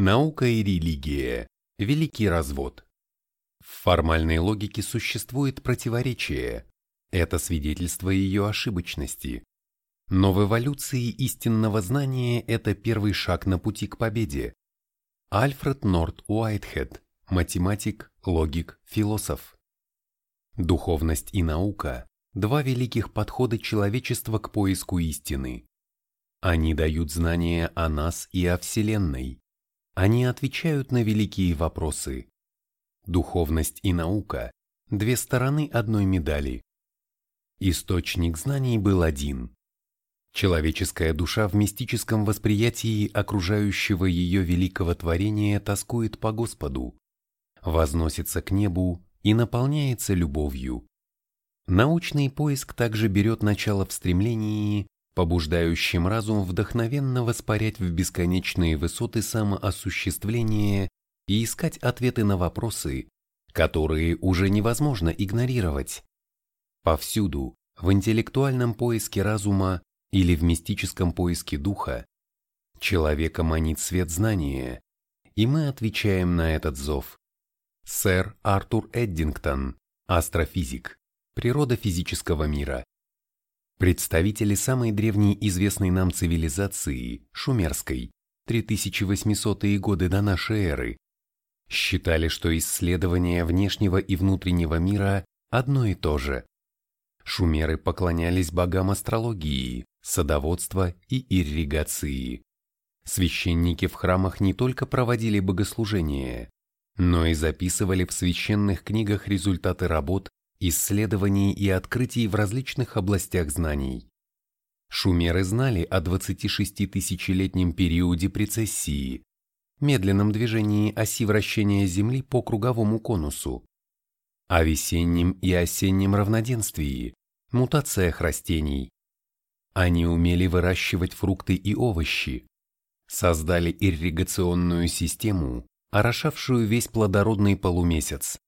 Наука и религия. Великий развод. В формальной логике существует противоречие. Это свидетельство ее ошибочности. Но в эволюции истинного знания это первый шаг на пути к победе. Альфред Норт Уайтхед, математик, логик, философ. Духовность и наука – два великих подхода человечества к поиску истины. Они дают знания о нас и о Вселенной. Они отвечают на великие вопросы. Духовность и наука – две стороны одной медали. Источник знаний был один. Человеческая душа в мистическом восприятии окружающего ее великого творения тоскует по Господу, возносится к небу и наполняется любовью. Научный поиск также берет начало в стремлении побуждающим разум вдохновенно воспарять в бесконечные высоты самоосуществления и искать ответы на вопросы, которые уже невозможно игнорировать. Повсюду, в интеллектуальном поиске разума или в мистическом поиске духа, человека манит свет знания, и мы отвечаем на этот зов. Сэр Артур Эддингтон, астрофизик, природа физического мира. Представители самой древней известной нам цивилизации, шумерской, 3800-е годы до нашей эры, считали, что исследование внешнего и внутреннего мира одно и то же. Шумеры поклонялись богам астрологии, садоводства и ирригации. Священники в храмах не только проводили богослужения, но и записывали в священных книгах результаты работ исследований и открытий в различных областях знаний. Шумеры знали о 26-тысячелетнем периоде прецессии, медленном движении оси вращения Земли по круговому конусу, о весеннем и осеннем равноденствии, мутациях растений. Они умели выращивать фрукты и овощи, создали ирригационную систему, орошавшую весь плодородный полумесяц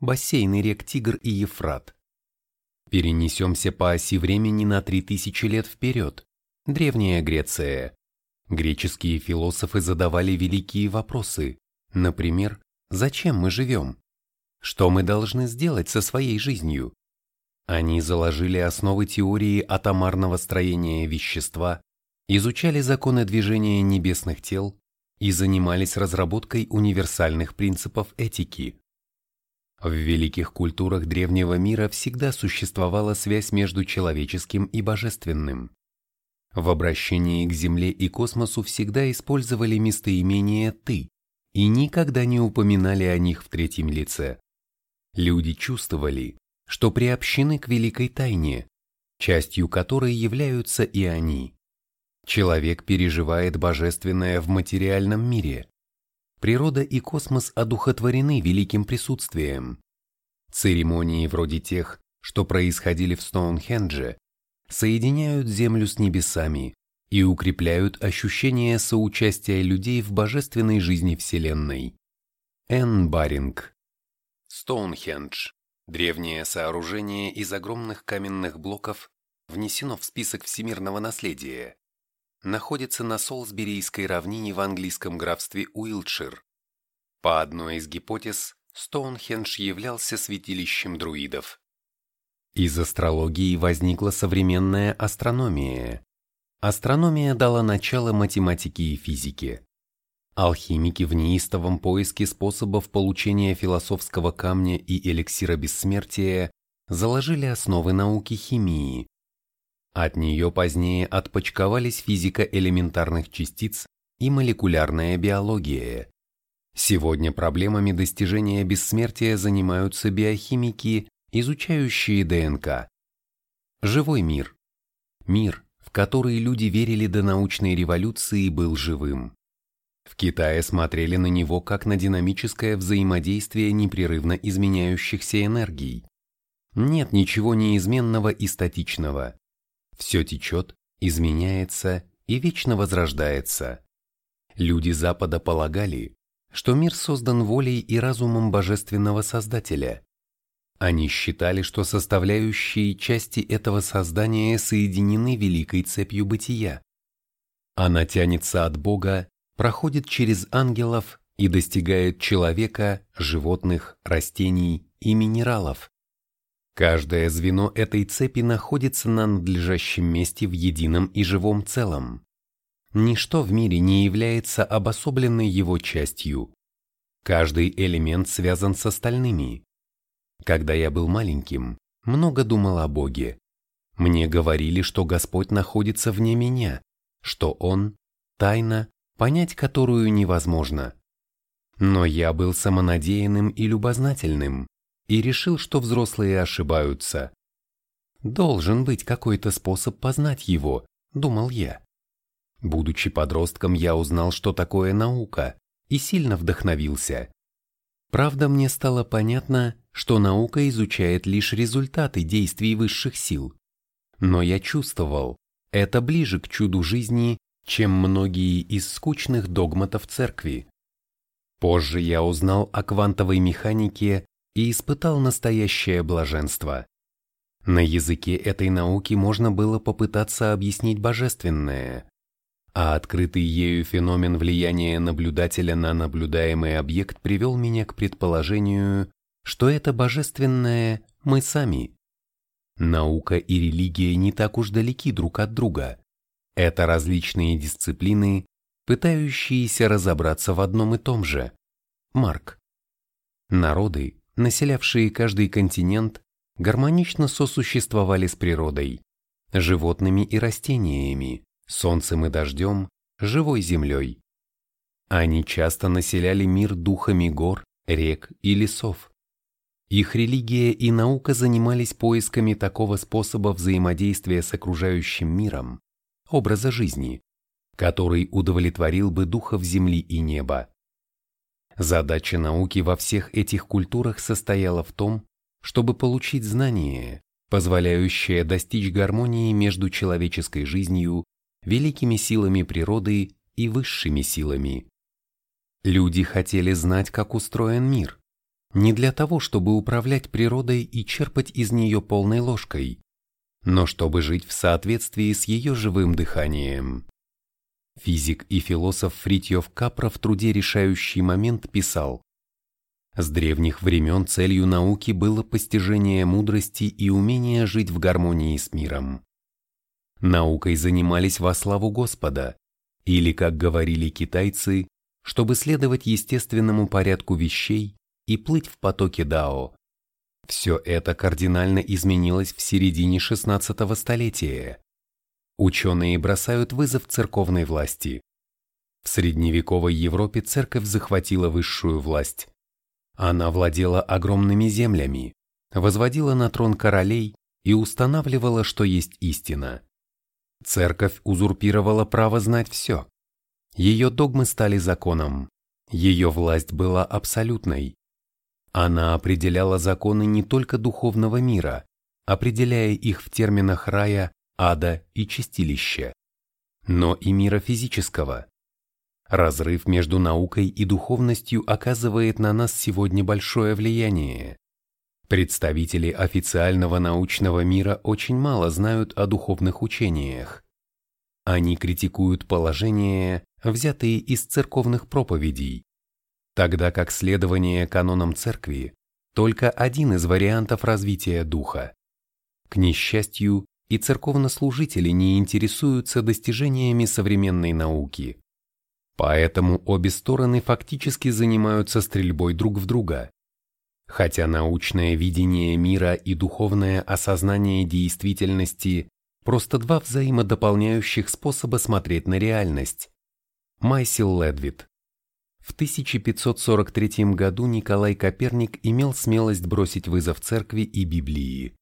бассейны рек Тигр и Ефрат. Перенесемся по оси времени на 3000 лет вперед. Древняя Греция. Греческие философы задавали великие вопросы. Например, зачем мы живем? Что мы должны сделать со своей жизнью? Они заложили основы теории атомарного строения вещества, изучали законы движения небесных тел и занимались разработкой универсальных принципов этики. В великих культурах древнего мира всегда существовала связь между человеческим и божественным. В обращении к Земле и космосу всегда использовали местоимение «ты» и никогда не упоминали о них в третьем лице. Люди чувствовали, что приобщены к великой тайне, частью которой являются и они. Человек переживает божественное в материальном мире, природа и космос одухотворены великим присутствием. Церемонии вроде тех, что происходили в Стоунхендже, соединяют Землю с небесами и укрепляют ощущение соучастия людей в божественной жизни Вселенной. Энн Баринг Стоунхендж – древнее сооружение из огромных каменных блоков, внесено в список всемирного наследия находится на Солсберийской равнине в английском графстве Уилтшир. По одной из гипотез, Стоунхендж являлся святилищем друидов. Из астрологии возникла современная астрономия. Астрономия дала начало математике и физике. Алхимики в неистовом поиске способов получения философского камня и эликсира бессмертия заложили основы науки химии, от нее позднее отпочковались физика элементарных частиц и молекулярная биология. Сегодня проблемами достижения бессмертия занимаются биохимики, изучающие ДНК. Живой мир. Мир, в который люди верили до научной революции, был живым. В Китае смотрели на него как на динамическое взаимодействие непрерывно изменяющихся энергий. Нет ничего неизменного и статичного. Все течет, изменяется и вечно возрождается. Люди Запада полагали, что мир создан волей и разумом божественного Создателя. Они считали, что составляющие части этого создания соединены великой цепью бытия. Она тянется от Бога, проходит через ангелов и достигает человека, животных, растений и минералов. Каждое звено этой цепи находится на надлежащем месте в едином и живом целом. Ничто в мире не является обособленной его частью. Каждый элемент связан с остальными. Когда я был маленьким, много думал о Боге. Мне говорили, что Господь находится вне меня, что Он – тайна, понять которую невозможно. Но я был самонадеянным и любознательным и решил, что взрослые ошибаются. Должен быть какой-то способ познать его, думал я. Будучи подростком, я узнал, что такое наука, и сильно вдохновился. Правда, мне стало понятно, что наука изучает лишь результаты действий высших сил. Но я чувствовал, это ближе к чуду жизни, чем многие из скучных догматов церкви. Позже я узнал о квантовой механике и испытал настоящее блаженство. На языке этой науки можно было попытаться объяснить божественное, а открытый ею феномен влияния наблюдателя на наблюдаемый объект привел меня к предположению, что это божественное мы сами. Наука и религия не так уж далеки друг от друга. Это различные дисциплины, пытающиеся разобраться в одном и том же. Марк. Народы, населявшие каждый континент, гармонично сосуществовали с природой, животными и растениями, солнцем и дождем, живой землей. Они часто населяли мир духами гор, рек и лесов. Их религия и наука занимались поисками такого способа взаимодействия с окружающим миром, образа жизни, который удовлетворил бы духов земли и неба. Задача науки во всех этих культурах состояла в том, чтобы получить знание, позволяющее достичь гармонии между человеческой жизнью великими силами природы и высшими силами. Люди хотели знать, как устроен мир, не для того, чтобы управлять природой и черпать из нее полной ложкой, но чтобы жить в соответствии с ее живым дыханием. Физик и философ Фритьев Капра в труде «Решающий момент» писал «С древних времен целью науки было постижение мудрости и умение жить в гармонии с миром. Наукой занимались во славу Господа, или, как говорили китайцы, чтобы следовать естественному порядку вещей и плыть в потоке Дао. Все это кардинально изменилось в середине 16 столетия. Ученые бросают вызов церковной власти. В средневековой Европе церковь захватила высшую власть. Она владела огромными землями, возводила на трон королей и устанавливала, что есть истина. Церковь узурпировала право знать все. Ее догмы стали законом. Ее власть была абсолютной. Она определяла законы не только духовного мира, определяя их в терминах рая, ада и чистилища, но и мира физического. Разрыв между наукой и духовностью оказывает на нас сегодня большое влияние. Представители официального научного мира очень мало знают о духовных учениях. Они критикуют положения, взятые из церковных проповедей, тогда как следование канонам церкви – только один из вариантов развития духа. К несчастью, и церковнослужители не интересуются достижениями современной науки. Поэтому обе стороны фактически занимаются стрельбой друг в друга. Хотя научное видение мира и духовное осознание действительности – просто два взаимодополняющих способа смотреть на реальность. Майсил Ледвит В 1543 году Николай Коперник имел смелость бросить вызов церкви и Библии.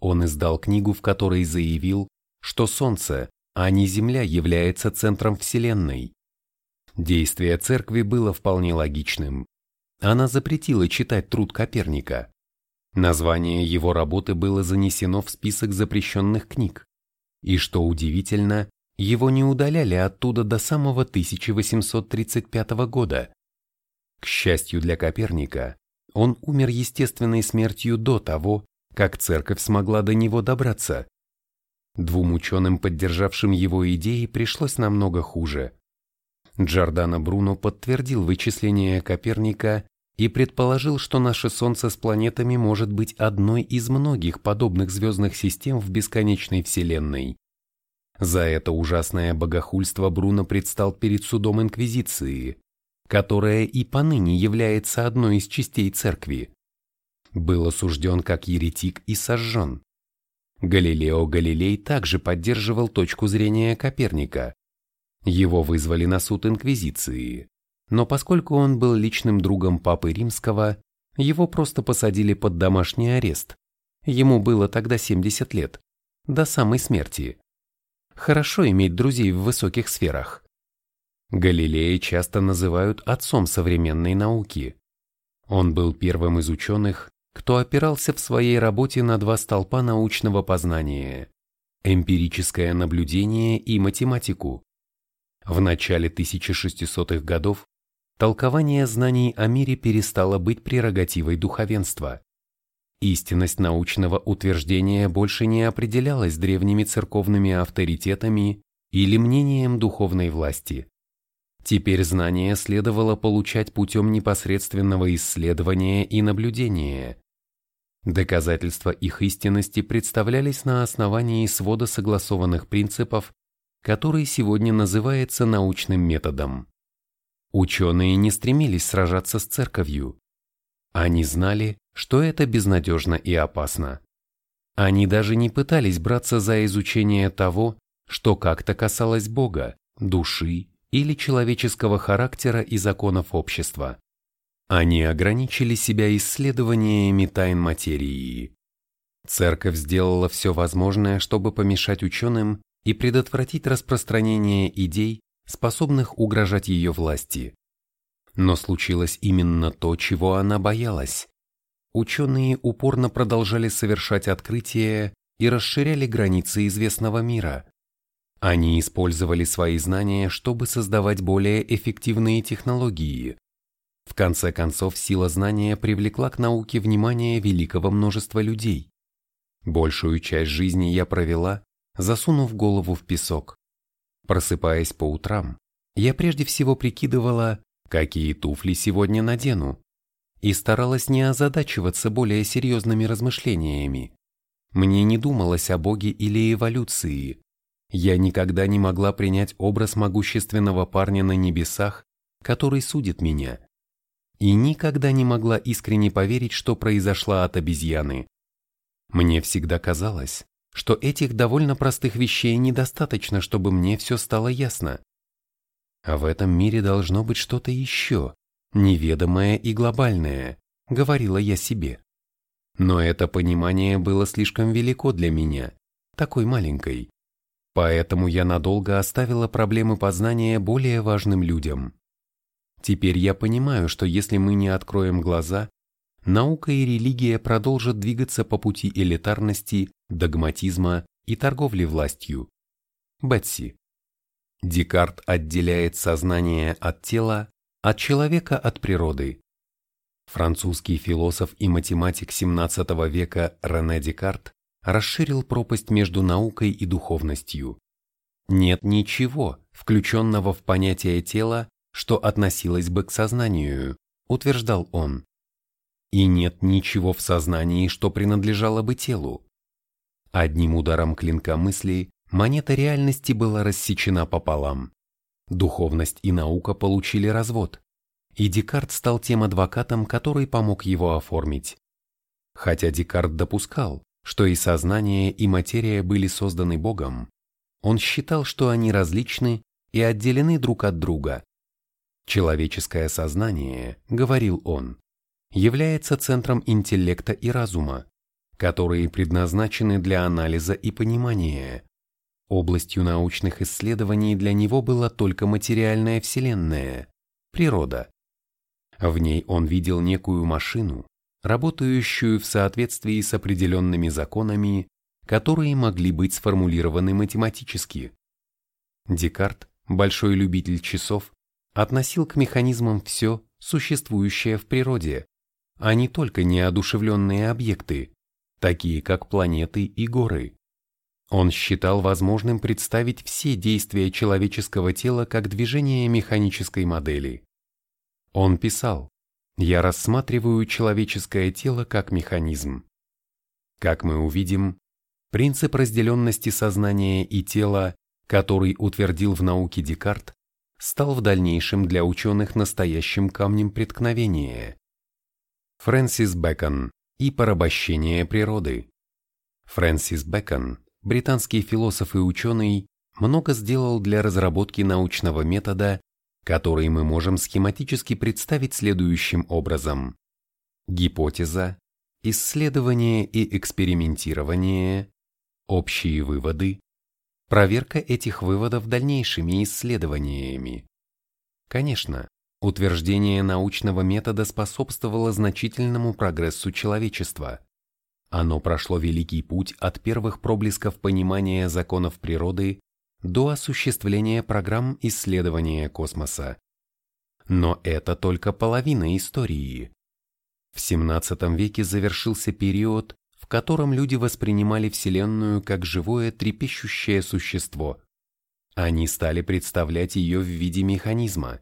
Он издал книгу, в которой заявил, что Солнце, а не Земля является центром Вселенной. Действие церкви было вполне логичным. Она запретила читать труд Коперника. Название его работы было занесено в список запрещенных книг. И что удивительно, его не удаляли оттуда до самого 1835 года. К счастью для Коперника, он умер естественной смертью до того, как церковь смогла до него добраться. Двум ученым, поддержавшим его идеи, пришлось намного хуже. Джордано Бруно подтвердил вычисления Коперника и предположил, что наше Солнце с планетами может быть одной из многих подобных звездных систем в бесконечной Вселенной. За это ужасное богохульство Бруно предстал перед судом Инквизиции, которая и поныне является одной из частей церкви. Был осужден как еретик и сожжен. Галилео Галилей также поддерживал точку зрения Коперника. Его вызвали на суд Инквизиции, но поскольку он был личным другом Папы Римского, его просто посадили под домашний арест. Ему было тогда 70 лет, до самой смерти. Хорошо иметь друзей в высоких сферах. Галилея часто называют отцом современной науки. Он был первым из ученых, кто опирался в своей работе на два столпа научного познания – эмпирическое наблюдение и математику. В начале 1600-х годов толкование знаний о мире перестало быть прерогативой духовенства. Истинность научного утверждения больше не определялась древними церковными авторитетами или мнением духовной власти. Теперь знания следовало получать путем непосредственного исследования и наблюдения. Доказательства их истинности представлялись на основании свода согласованных принципов, который сегодня называется научным методом. Ученые не стремились сражаться с церковью. Они знали, что это безнадежно и опасно. Они даже не пытались браться за изучение того, что как-то касалось Бога, души или человеческого характера и законов общества. Они ограничили себя исследованиями тайн материи. Церковь сделала все возможное, чтобы помешать ученым и предотвратить распространение идей, способных угрожать ее власти. Но случилось именно то, чего она боялась. Ученые упорно продолжали совершать открытия и расширяли границы известного мира. Они использовали свои знания, чтобы создавать более эффективные технологии. В конце концов, сила знания привлекла к науке внимание великого множества людей. Большую часть жизни я провела, засунув голову в песок. Просыпаясь по утрам, я прежде всего прикидывала, какие туфли сегодня надену, и старалась не озадачиваться более серьезными размышлениями. Мне не думалось о Боге или эволюции, я никогда не могла принять образ могущественного парня на небесах, который судит меня. И никогда не могла искренне поверить, что произошла от обезьяны. Мне всегда казалось, что этих довольно простых вещей недостаточно, чтобы мне все стало ясно. А в этом мире должно быть что-то еще, неведомое и глобальное, говорила я себе. Но это понимание было слишком велико для меня, такой маленькой. Поэтому я надолго оставила проблемы познания более важным людям. Теперь я понимаю, что если мы не откроем глаза, наука и религия продолжат двигаться по пути элитарности, догматизма и торговли властью. Бетси. Декарт отделяет сознание от тела, от человека от природы. Французский философ и математик XVII века Рене Декарт расширил пропасть между наукой и духовностью. Нет ничего, включенного в понятие тела, что относилось бы к сознанию, утверждал он. И нет ничего в сознании, что принадлежало бы телу. Одним ударом клинка мысли монета реальности была рассечена пополам. Духовность и наука получили развод, и Декарт стал тем адвокатом, который помог его оформить. Хотя Декарт допускал, что и сознание, и материя были созданы Богом, он считал, что они различны и отделены друг от друга. Человеческое сознание, говорил он, является центром интеллекта и разума, которые предназначены для анализа и понимания. Областью научных исследований для него была только материальная вселенная, природа. В ней он видел некую машину, работающую в соответствии с определенными законами, которые могли быть сформулированы математически. Декарт, большой любитель часов, относил к механизмам все, существующее в природе, а не только неодушевленные объекты, такие как планеты и горы. Он считал возможным представить все действия человеческого тела как движение механической модели. Он писал, «Я рассматриваю человеческое тело как механизм». Как мы увидим, принцип разделенности сознания и тела, который утвердил в науке Декарт, стал в дальнейшем для ученых настоящим камнем преткновения. Фрэнсис Бэкон и порабощение природы. Фрэнсис Бэкон, британский философ и ученый, много сделал для разработки научного метода, который мы можем схематически представить следующим образом. Гипотеза, исследование и экспериментирование, общие выводы, проверка этих выводов дальнейшими исследованиями. Конечно, утверждение научного метода способствовало значительному прогрессу человечества. Оно прошло великий путь от первых проблесков понимания законов природы до осуществления программ исследования космоса. Но это только половина истории. В XVII веке завершился период, в котором люди воспринимали Вселенную как живое трепещущее существо. Они стали представлять ее в виде механизма.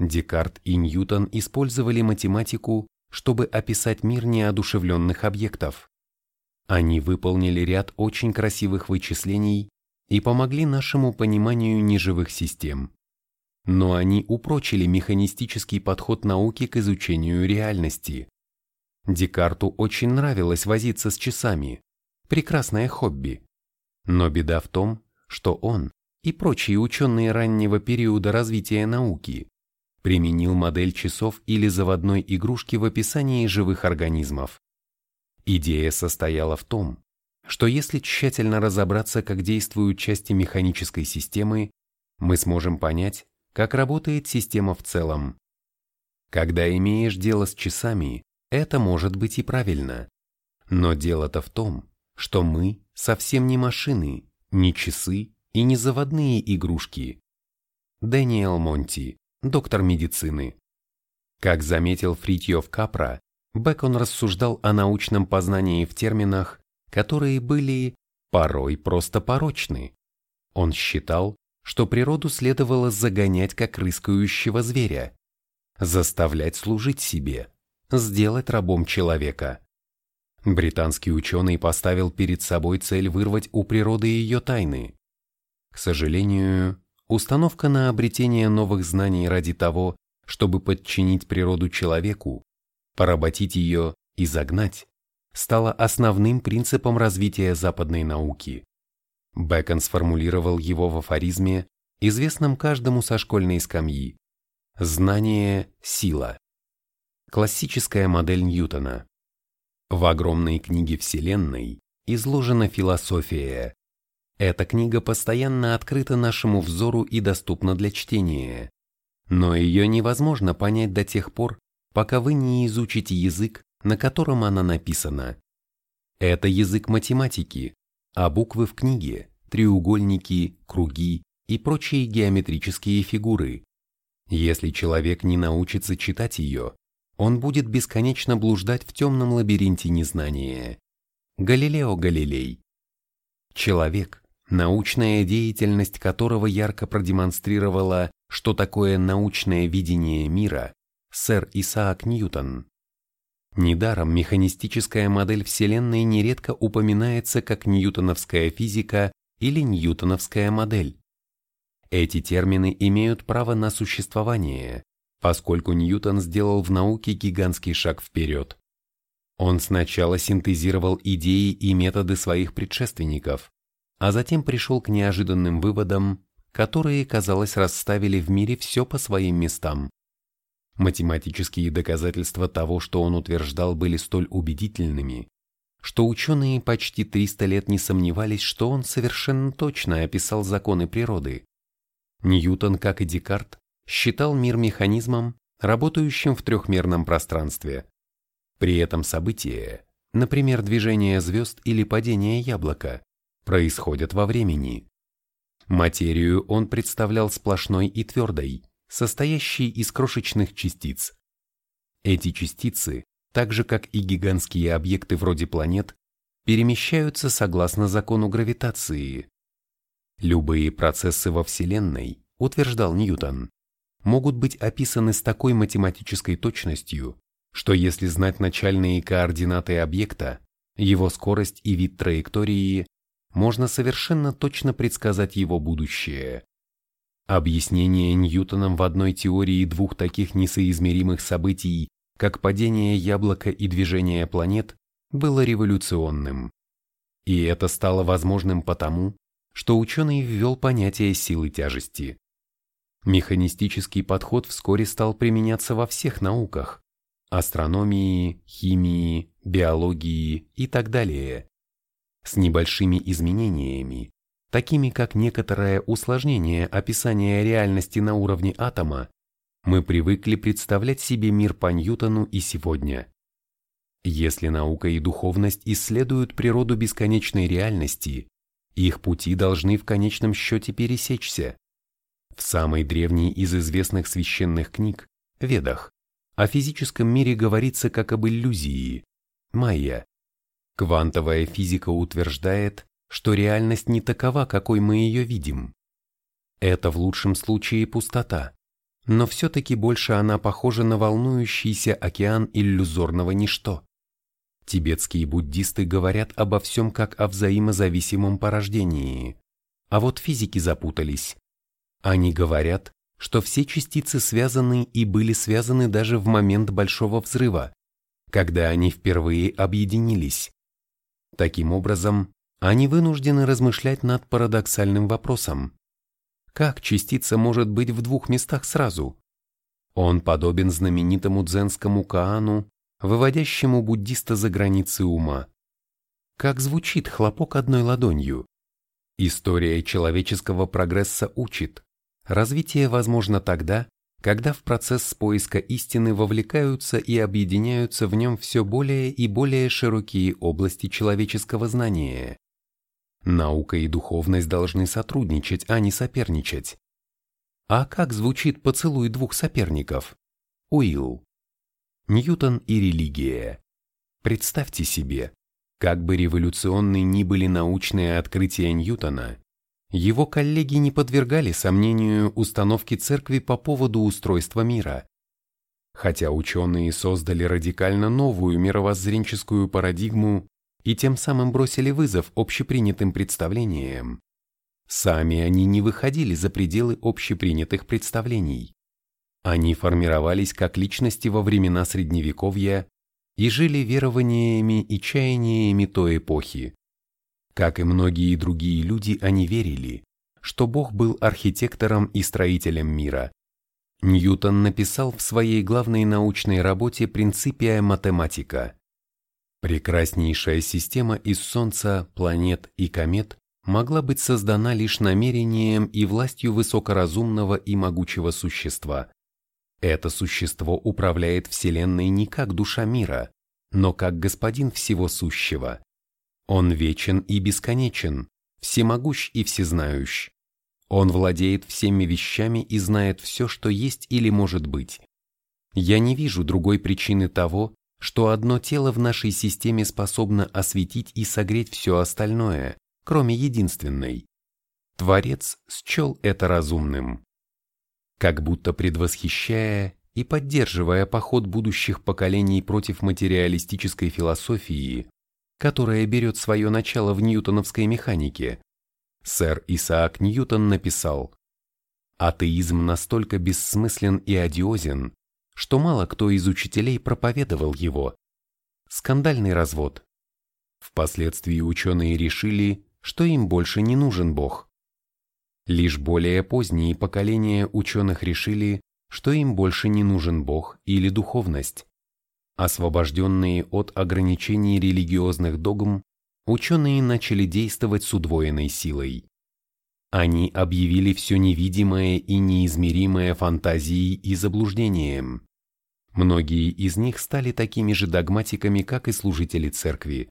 Декарт и Ньютон использовали математику, чтобы описать мир неодушевленных объектов. Они выполнили ряд очень красивых вычислений и помогли нашему пониманию неживых систем. Но они упрочили механистический подход науки к изучению реальности. Декарту очень нравилось возиться с часами. Прекрасное хобби. Но беда в том, что он и прочие ученые раннего периода развития науки применил модель часов или заводной игрушки в описании живых организмов. Идея состояла в том, что если тщательно разобраться, как действуют части механической системы, мы сможем понять, как работает система в целом. Когда имеешь дело с часами, это может быть и правильно. Но дело-то в том, что мы совсем не машины, не часы и не заводные игрушки. Дэниел Монти, доктор медицины. Как заметил Фритьев Капра, Бекон рассуждал о научном познании в терминах, которые были порой просто порочны. Он считал, что природу следовало загонять как рыскающего зверя, заставлять служить себе, сделать рабом человека. Британский ученый поставил перед собой цель вырвать у природы ее тайны. К сожалению, установка на обретение новых знаний ради того, чтобы подчинить природу человеку, поработить ее и загнать, стала основным принципом развития западной науки. Бэкон сформулировал его в афоризме, известном каждому со школьной скамьи. Знание – сила. Классическая модель Ньютона. В огромной книге Вселенной изложена философия. Эта книга постоянно открыта нашему взору и доступна для чтения. Но ее невозможно понять до тех пор, пока вы не изучите язык, на котором она написана. Это язык математики, а буквы в книге – треугольники, круги и прочие геометрические фигуры. Если человек не научится читать ее, он будет бесконечно блуждать в темном лабиринте незнания. Галилео Галилей. Человек, научная деятельность которого ярко продемонстрировала, что такое научное видение мира, сэр Исаак Ньютон. Недаром механистическая модель Вселенной нередко упоминается как ньютоновская физика или ньютоновская модель. Эти термины имеют право на существование, поскольку Ньютон сделал в науке гигантский шаг вперед. Он сначала синтезировал идеи и методы своих предшественников, а затем пришел к неожиданным выводам, которые, казалось, расставили в мире все по своим местам. Математические доказательства того, что он утверждал, были столь убедительными, что ученые почти 300 лет не сомневались, что он совершенно точно описал законы природы. Ньютон, как и Декарт, считал мир механизмом, работающим в трехмерном пространстве. При этом события, например, движение звезд или падение яблока, происходят во времени. Материю он представлял сплошной и твердой, состоящей из крошечных частиц. Эти частицы, так же как и гигантские объекты вроде планет, перемещаются согласно закону гравитации. Любые процессы во Вселенной, утверждал Ньютон, могут быть описаны с такой математической точностью, что если знать начальные координаты объекта, его скорость и вид траектории, можно совершенно точно предсказать его будущее. Объяснение Ньютоном в одной теории двух таких несоизмеримых событий, как падение яблока и движение планет, было революционным. И это стало возможным потому, что ученый ввел понятие силы тяжести. Механистический подход вскоре стал применяться во всех науках – астрономии, химии, биологии и так далее. С небольшими изменениями, такими как некоторое усложнение описания реальности на уровне атома, мы привыкли представлять себе мир по Ньютону и сегодня. Если наука и духовность исследуют природу бесконечной реальности, их пути должны в конечном счете пересечься. В самой древней из известных священных книг, Ведах, о физическом мире говорится как об иллюзии, майя. Квантовая физика утверждает, что реальность не такова, какой мы ее видим. Это в лучшем случае пустота, но все-таки больше она похожа на волнующийся океан иллюзорного ничто. Тибетские буддисты говорят обо всем как о взаимозависимом порождении, а вот физики запутались. Они говорят, что все частицы связаны и были связаны даже в момент Большого Взрыва, когда они впервые объединились. Таким образом, они вынуждены размышлять над парадоксальным вопросом. Как частица может быть в двух местах сразу? Он подобен знаменитому дзенскому каану, выводящему буддиста за границы ума. Как звучит хлопок одной ладонью? История человеческого прогресса учит. Развитие возможно тогда, когда в процесс поиска истины вовлекаются и объединяются в нем все более и более широкие области человеческого знания. Наука и духовность должны сотрудничать, а не соперничать. А как звучит поцелуй двух соперников? Уилл. Ньютон и религия. Представьте себе, как бы революционны ни были научные открытия Ньютона, его коллеги не подвергали сомнению установки церкви по поводу устройства мира. Хотя ученые создали радикально новую мировоззренческую парадигму и тем самым бросили вызов общепринятым представлениям, сами они не выходили за пределы общепринятых представлений. Они формировались как личности во времена Средневековья и жили верованиями и чаяниями той эпохи. Как и многие другие люди, они верили, что Бог был архитектором и строителем мира. Ньютон написал в своей главной научной работе «Принципия математика». Прекраснейшая система из Солнца, планет и комет могла быть создана лишь намерением и властью высокоразумного и могучего существа. Это существо управляет Вселенной не как душа мира, но как господин всего сущего. Он вечен и бесконечен, всемогущ и всезнающ. Он владеет всеми вещами и знает все, что есть или может быть. Я не вижу другой причины того, что одно тело в нашей системе способно осветить и согреть все остальное, кроме единственной. Творец счел это разумным. Как будто предвосхищая и поддерживая поход будущих поколений против материалистической философии, которая берет свое начало в ньютоновской механике, сэр Исаак Ньютон написал «Атеизм настолько бессмыслен и одиозен, что мало кто из учителей проповедовал его. Скандальный развод. Впоследствии ученые решили, что им больше не нужен Бог. Лишь более поздние поколения ученых решили, что им больше не нужен Бог или духовность. Освобожденные от ограничений религиозных догм, ученые начали действовать с удвоенной силой. Они объявили все невидимое и неизмеримое фантазией и заблуждением. Многие из них стали такими же догматиками, как и служители церкви.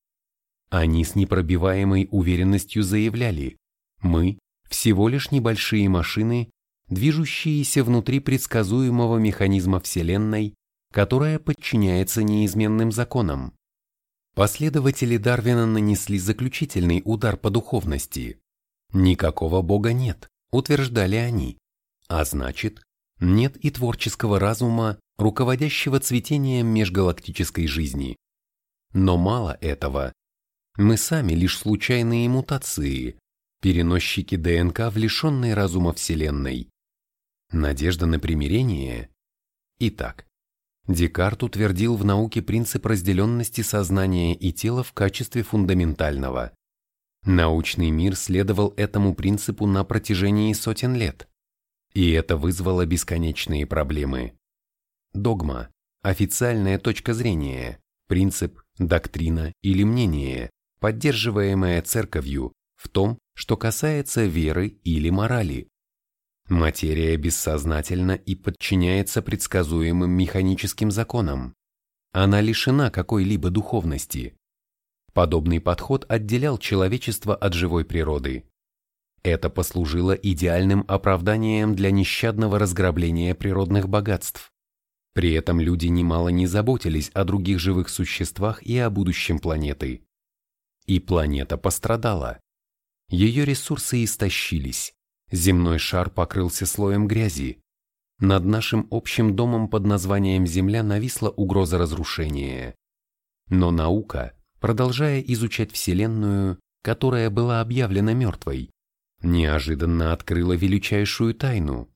Они с непробиваемой уверенностью заявляли, мы – всего лишь небольшие машины, движущиеся внутри предсказуемого механизма Вселенной которая подчиняется неизменным законам. Последователи Дарвина нанесли заключительный удар по духовности. Никакого Бога нет, утверждали они. А значит, нет и творческого разума, руководящего цветением межгалактической жизни. Но мало этого. Мы сами лишь случайные мутации, переносчики ДНК в лишенной разума Вселенной. Надежда на примирение? Итак, Декарт утвердил в науке принцип разделенности сознания и тела в качестве фундаментального. Научный мир следовал этому принципу на протяжении сотен лет. И это вызвало бесконечные проблемы. Догма, официальная точка зрения, принцип, доктрина или мнение, поддерживаемое церковью в том, что касается веры или морали. Материя бессознательна и подчиняется предсказуемым механическим законам. Она лишена какой-либо духовности. Подобный подход отделял человечество от живой природы. Это послужило идеальным оправданием для нещадного разграбления природных богатств. При этом люди немало не заботились о других живых существах и о будущем планеты. И планета пострадала. Ее ресурсы истощились Земной шар покрылся слоем грязи. Над нашим общим домом под названием Земля нависла угроза разрушения. Но наука, продолжая изучать Вселенную, которая была объявлена мертвой, неожиданно открыла величайшую тайну.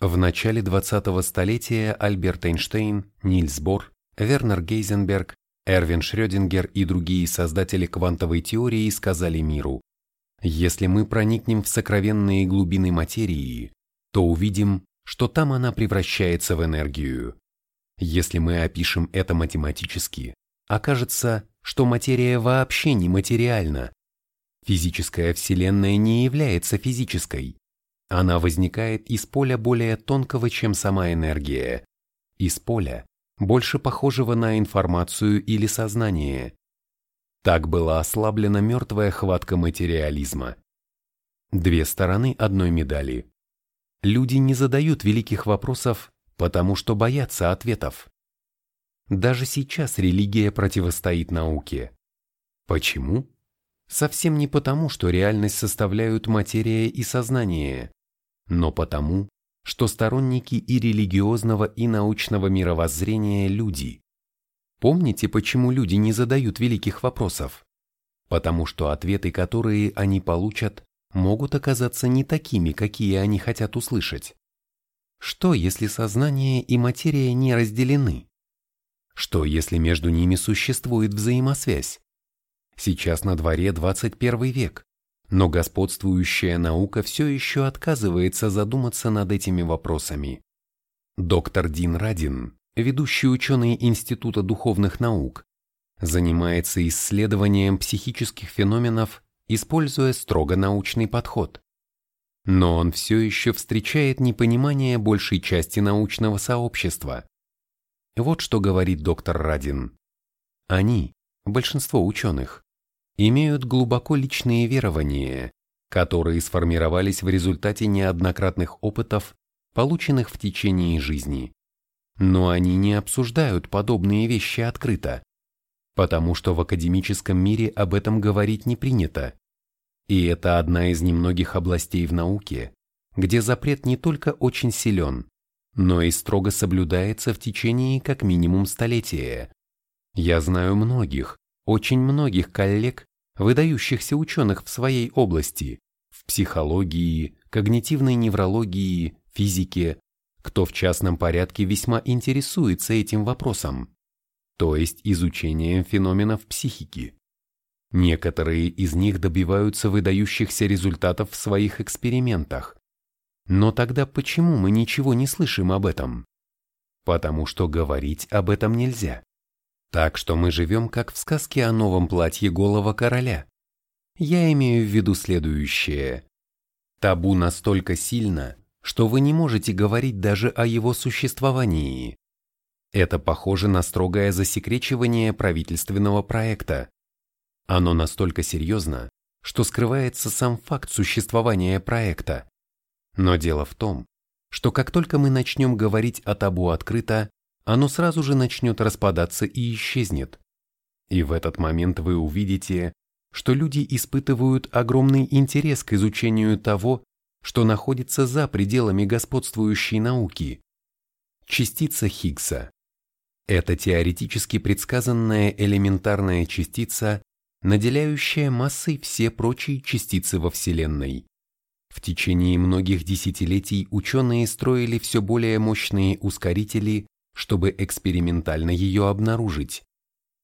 В начале 20-го столетия Альберт Эйнштейн, Нильс Бор, Вернер Гейзенберг, Эрвин Шрёдингер и другие создатели квантовой теории сказали миру, если мы проникнем в сокровенные глубины материи, то увидим, что там она превращается в энергию. Если мы опишем это математически, окажется, что материя вообще не материальна. Физическая Вселенная не является физической. Она возникает из поля более тонкого, чем сама энергия. Из поля, больше похожего на информацию или сознание. Так была ослаблена мертвая хватка материализма. Две стороны одной медали. Люди не задают великих вопросов, потому что боятся ответов. Даже сейчас религия противостоит науке. Почему? Совсем не потому, что реальность составляют материя и сознание, но потому, что сторонники и религиозного, и научного мировоззрения – люди. Помните, почему люди не задают великих вопросов? Потому что ответы, которые они получат, могут оказаться не такими, какие они хотят услышать. Что, если сознание и материя не разделены? Что, если между ними существует взаимосвязь? Сейчас на дворе 21 век, но господствующая наука все еще отказывается задуматься над этими вопросами. Доктор Дин Радин, ведущий ученый Института духовных наук, занимается исследованием психических феноменов, используя строго научный подход. Но он все еще встречает непонимание большей части научного сообщества. Вот что говорит доктор Радин. Они, большинство ученых, имеют глубоко личные верования, которые сформировались в результате неоднократных опытов, полученных в течение жизни. Но они не обсуждают подобные вещи открыто, потому что в академическом мире об этом говорить не принято. И это одна из немногих областей в науке, где запрет не только очень силен, но и строго соблюдается в течение как минимум столетия. Я знаю многих, очень многих коллег, выдающихся ученых в своей области, в психологии, когнитивной неврологии, физике, кто в частном порядке весьма интересуется этим вопросом, то есть изучением феноменов психики. Некоторые из них добиваются выдающихся результатов в своих экспериментах. Но тогда почему мы ничего не слышим об этом? Потому что говорить об этом нельзя. Так что мы живем как в сказке о новом платье голого короля. Я имею в виду следующее. Табу настолько сильно, что вы не можете говорить даже о его существовании. Это похоже на строгое засекречивание правительственного проекта. Оно настолько серьезно, что скрывается сам факт существования проекта. Но дело в том, что как только мы начнем говорить о табу открыто, оно сразу же начнет распадаться и исчезнет. И в этот момент вы увидите, что люди испытывают огромный интерес к изучению того, что находится за пределами господствующей науки. Частица Хиггса. Это теоретически предсказанная элементарная частица, наделяющая массой все прочие частицы во Вселенной. В течение многих десятилетий ученые строили все более мощные ускорители, чтобы экспериментально ее обнаружить.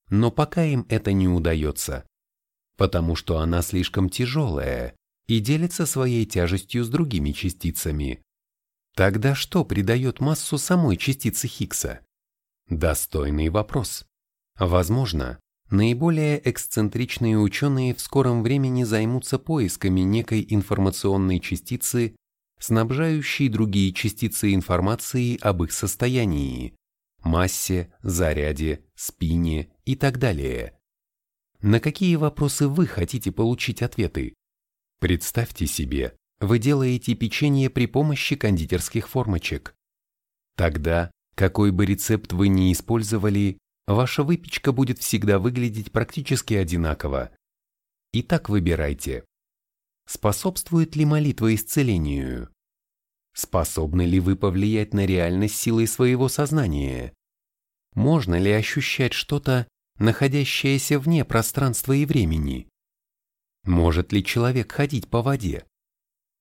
Но пока им это не удается, потому что она слишком тяжелая и делится своей тяжестью с другими частицами. Тогда что придает массу самой частицы Хиггса? Достойный вопрос. Возможно, наиболее эксцентричные ученые в скором времени займутся поисками некой информационной частицы, снабжающей другие частицы информации об их состоянии, массе, заряде, спине и так далее. На какие вопросы вы хотите получить ответы? Представьте себе, вы делаете печенье при помощи кондитерских формочек. Тогда, какой бы рецепт вы ни использовали, ваша выпечка будет всегда выглядеть практически одинаково. Итак, выбирайте. Способствует ли молитва исцелению? Способны ли вы повлиять на реальность силой своего сознания? Можно ли ощущать что-то, находящееся вне пространства и времени? Может ли человек ходить по воде?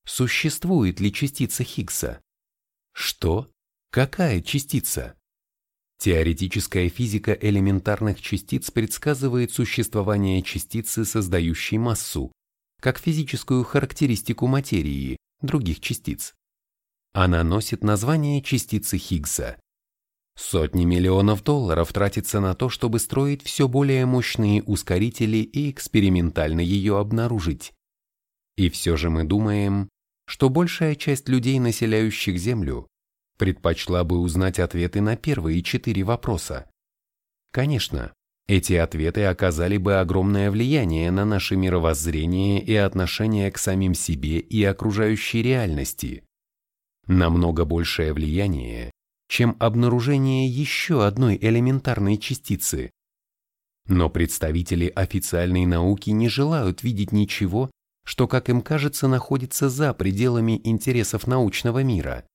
Существует ли частица Хиггса? Что? Какая частица? Теоретическая физика элементарных частиц предсказывает существование частицы, создающей массу, как физическую характеристику материи, других частиц. Она носит название частицы Хиггса. Сотни миллионов долларов тратится на то, чтобы строить все более мощные ускорители и экспериментально ее обнаружить. И все же мы думаем, что большая часть людей, населяющих Землю, предпочла бы узнать ответы на первые четыре вопроса. Конечно, эти ответы оказали бы огромное влияние на наше мировоззрение и отношение к самим себе и окружающей реальности. Намного большее влияние, чем обнаружение еще одной элементарной частицы. Но представители официальной науки не желают видеть ничего, что, как им кажется, находится за пределами интересов научного мира.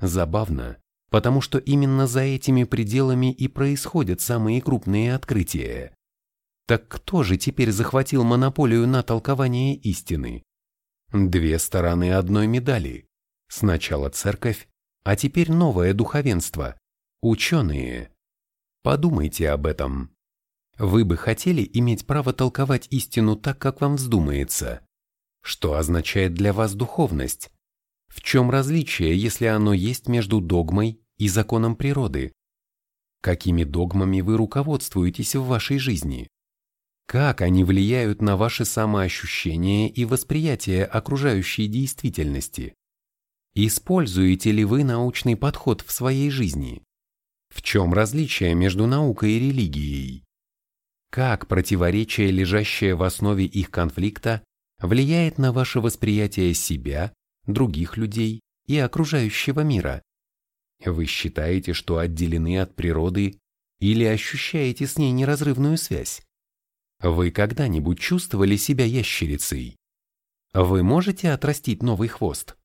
Забавно, потому что именно за этими пределами и происходят самые крупные открытия. Так кто же теперь захватил монополию на толкование истины? Две стороны одной медали. Сначала церковь, а теперь новое духовенство. Ученые. Подумайте об этом. Вы бы хотели иметь право толковать истину так, как вам вздумается? Что означает для вас духовность? В чем различие, если оно есть между догмой и законом природы? Какими догмами вы руководствуетесь в вашей жизни? Как они влияют на ваше самоощущение и восприятие окружающей действительности? Используете ли вы научный подход в своей жизни? В чем различие между наукой и религией? Как противоречие, лежащее в основе их конфликта, влияет на ваше восприятие себя других людей и окружающего мира. Вы считаете, что отделены от природы или ощущаете с ней неразрывную связь? Вы когда-нибудь чувствовали себя ящерицей? Вы можете отрастить новый хвост?